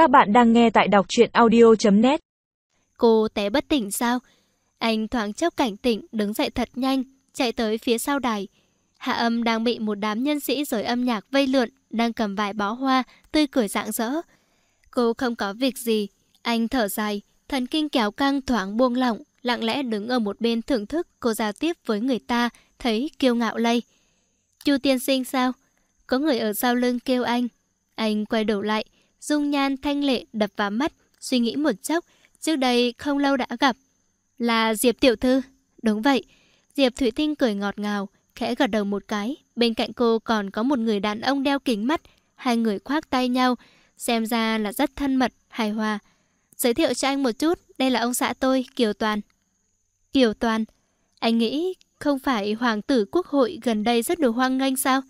Các bạn đang nghe tại đọc truyện audio.net Cô té bất tỉnh sao? Anh thoáng chốc cảnh tỉnh, đứng dậy thật nhanh, chạy tới phía sau đài. Hạ âm đang bị một đám nhân sĩ giới âm nhạc vây lượn, đang cầm vài bó hoa, tươi cười rạng rỡ. Cô không có việc gì. Anh thở dài, thần kinh kéo căng thoáng buông lỏng, lặng lẽ đứng ở một bên thưởng thức cô giao tiếp với người ta, thấy kiêu ngạo lây. Chu tiên sinh sao? Có người ở sau lưng kêu anh. Anh quay đầu lại, dung nhan thanh lệ đập vào mắt, suy nghĩ một chốc, trước đây không lâu đã gặp. Là Diệp Tiểu Thư. Đúng vậy. Diệp Thủy Tinh cười ngọt ngào, khẽ gật đầu một cái. Bên cạnh cô còn có một người đàn ông đeo kính mắt. Hai người khoác tay nhau, xem ra là rất thân mật, hài hòa. Giới thiệu cho anh một chút, đây là ông xã tôi, Kiều Toàn. Kiều Toàn, anh nghĩ không phải hoàng tử quốc hội gần đây rất được hoang nghênh sao?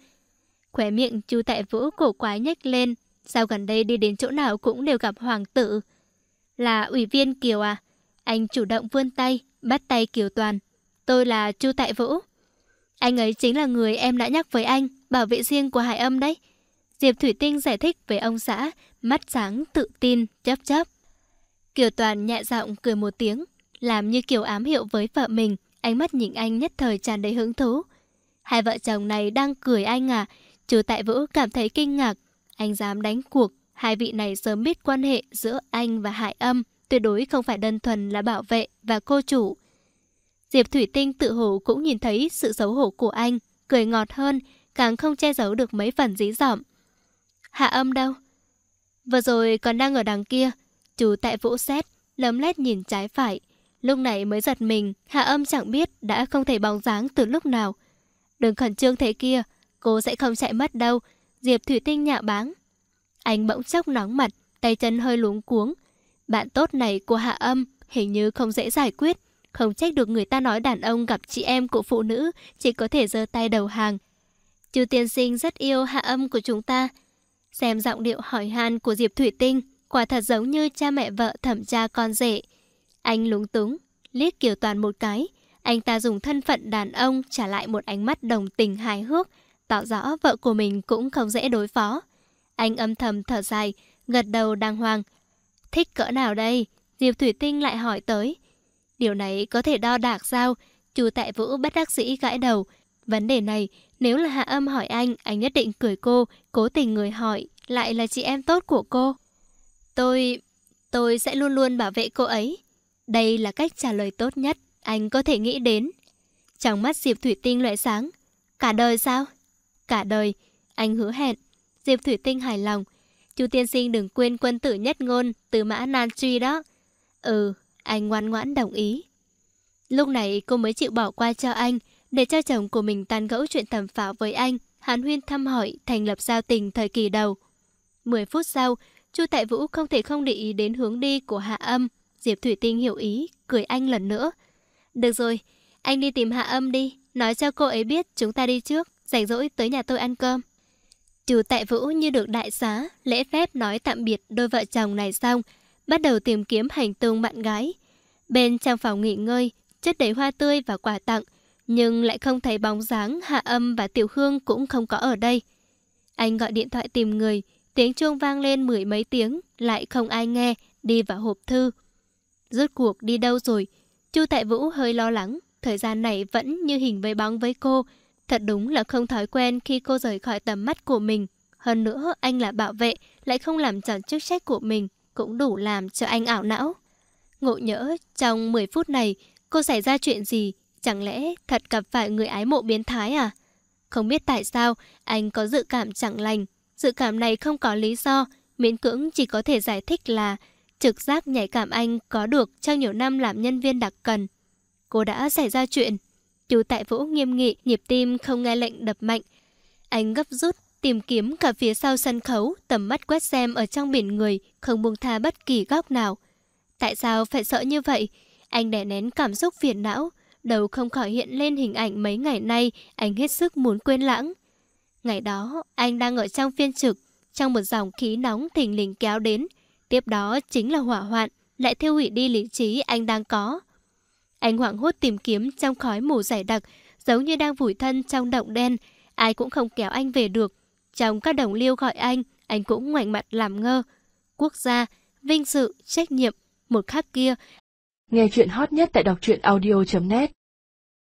Khóe miệng chú tại vũ cổ quái nhếch lên, sao gần đây đi đến chỗ nào cũng đều gặp hoàng tử. Là ủy viên Kiều à? Anh chủ động vươn tay, bắt tay Kiều Toàn. Tôi là Chu Tại Vũ. Anh ấy chính là người em đã nhắc với anh, bảo vệ riêng của Hải Âm đấy. Diệp Thủy Tinh giải thích với ông xã, mắt sáng, tự tin, chấp chấp. Kiều Toàn nhẹ giọng cười một tiếng, làm như kiểu ám hiệu với vợ mình, ánh mắt nhìn anh nhất thời tràn đầy hứng thú. Hai vợ chồng này đang cười anh à, Chú Tại Vũ cảm thấy kinh ngạc, anh dám đánh cuộc, hai vị này sớm biết quan hệ giữa anh và Hải Âm, tuyệt đối không phải đơn thuần là bảo vệ và cô chủ. Diệp Thủy Tinh tự hổ cũng nhìn thấy sự xấu hổ của anh, cười ngọt hơn, càng không che giấu được mấy phần dí dỏm. Hạ âm đâu? Vừa rồi còn đang ở đằng kia, chú tại vũ xét, lấm lét nhìn trái phải. Lúc này mới giật mình, hạ âm chẳng biết đã không thể bóng dáng từ lúc nào. Đừng khẩn trương thế kia, cô sẽ không chạy mất đâu. Diệp Thủy Tinh nhạo báng. Anh bỗng chốc nóng mặt, tay chân hơi luống cuống. Bạn tốt này của hạ âm hình như không dễ giải quyết. Không trách được người ta nói đàn ông gặp chị em của phụ nữ chỉ có thể giơ tay đầu hàng. Chu tiên sinh rất yêu hạ âm của chúng ta. Xem giọng điệu hỏi han của Diệp Thủy Tinh, quả thật giống như cha mẹ vợ thẩm cha con rể. Anh lúng túng, liếc Kiều Toàn một cái. Anh ta dùng thân phận đàn ông trả lại một ánh mắt đồng tình hài hước, tỏ rõ vợ của mình cũng không dễ đối phó. Anh âm thầm thở dài, gật đầu đàng hoàng. Thích cỡ nào đây? Diệp Thủy Tinh lại hỏi tới. Điều này có thể đo đạc sao? Chú tại Vũ bất đắc dĩ gãi đầu. Vấn đề này, nếu là hạ âm hỏi anh, anh nhất định cười cô, cố tình người hỏi, lại là chị em tốt của cô. Tôi... tôi sẽ luôn luôn bảo vệ cô ấy. Đây là cách trả lời tốt nhất anh có thể nghĩ đến. Trong mắt Diệp Thủy Tinh loại sáng. Cả đời sao? Cả đời. Anh hứa hẹn. Diệp Thủy Tinh hài lòng. Chú tiên sinh đừng quên quân tử nhất ngôn từ mã Nan Truy đó. Ừ, anh ngoan ngoãn đồng ý. Lúc này cô mới chịu bỏ qua cho anh, để cho chồng của mình tàn gẫu chuyện tầm pháo với anh, Hàn Huyên thăm hỏi, thành lập giao tình thời kỳ đầu. Mười phút sau, Chu Tại Vũ không thể không để ý đến hướng đi của Hạ Âm. Diệp Thủy Tinh hiểu ý, cười anh lần nữa. Được rồi, anh đi tìm Hạ Âm đi, nói cho cô ấy biết chúng ta đi trước, rảnh rỗi tới nhà tôi ăn cơm. Chu Tại Vũ như được đại xá, lễ phép nói tạm biệt đôi vợ chồng này xong, bắt đầu tìm kiếm hành tung bạn gái. Bên trong phòng nghỉ ngơi, chất đầy hoa tươi và quà tặng, nhưng lại không thấy bóng dáng Hạ Âm và Tiểu Hương cũng không có ở đây. Anh gọi điện thoại tìm người, tiếng chuông vang lên mười mấy tiếng, lại không ai nghe, đi vào hộp thư. Rốt cuộc đi đâu rồi? Chu Tại Vũ hơi lo lắng, thời gian này vẫn như hình với bóng với cô. Thật đúng là không thói quen khi cô rời khỏi tầm mắt của mình. Hơn nữa, anh là bảo vệ, lại không làm tròn chức trách của mình, cũng đủ làm cho anh ảo não. Ngộ nhỡ, trong 10 phút này, cô xảy ra chuyện gì? Chẳng lẽ thật gặp phải người ái mộ biến thái à? Không biết tại sao, anh có dự cảm chẳng lành. Dự cảm này không có lý do, miễn cưỡng chỉ có thể giải thích là trực giác nhạy cảm anh có được trong nhiều năm làm nhân viên đặc cần. Cô đã xảy ra chuyện. Chú tại vũ nghiêm nghị, nhịp tim không nghe lệnh đập mạnh. Anh gấp rút, tìm kiếm cả phía sau sân khấu, tầm mắt quét xem ở trong biển người, không buông tha bất kỳ góc nào. Tại sao phải sợ như vậy? Anh đè nén cảm xúc phiền não, đầu không khỏi hiện lên hình ảnh mấy ngày nay anh hết sức muốn quên lãng. Ngày đó, anh đang ở trong phiên trực, trong một dòng khí nóng thình lình kéo đến. Tiếp đó chính là hỏa hoạn, lại thiêu hủy đi lý trí anh đang có. Anh hoảng hốt tìm kiếm trong khói mù dày đặc, giống như đang vùi thân trong động đen. Ai cũng không kéo anh về được. Trong các đồng liêu gọi anh, anh cũng ngoảnh mặt làm ngơ. quốc gia, vinh dự, trách nhiệm. Một khắc kia, Nghe chuyện hot nhất tại đọc truyện audio.net